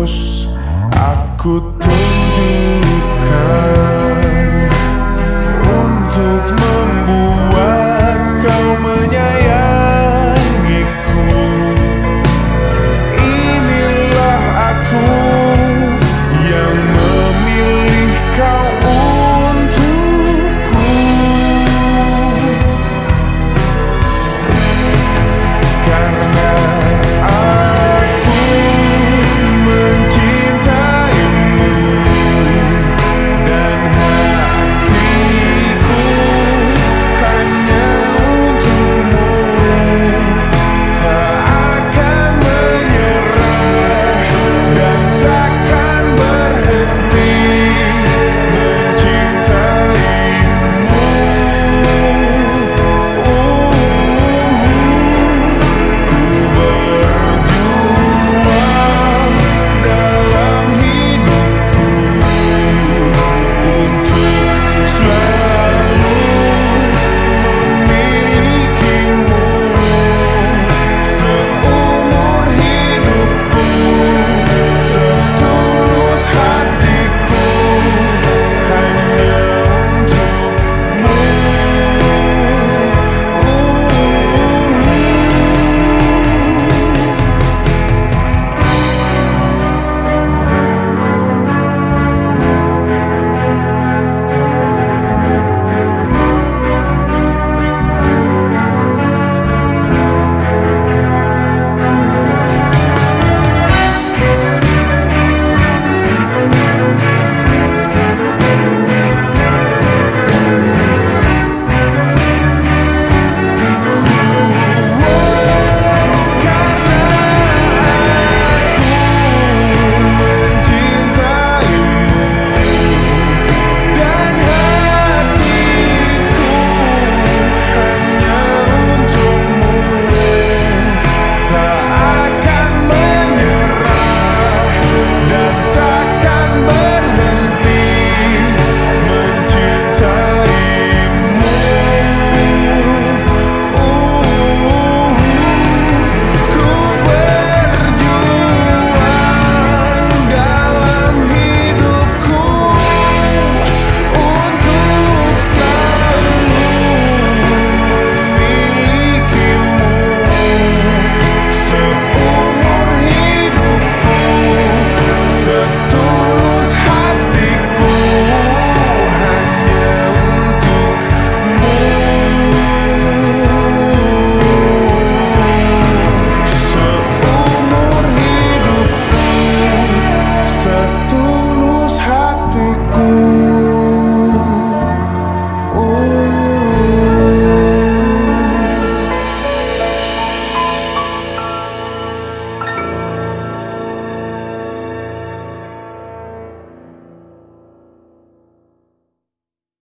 terus aku tuh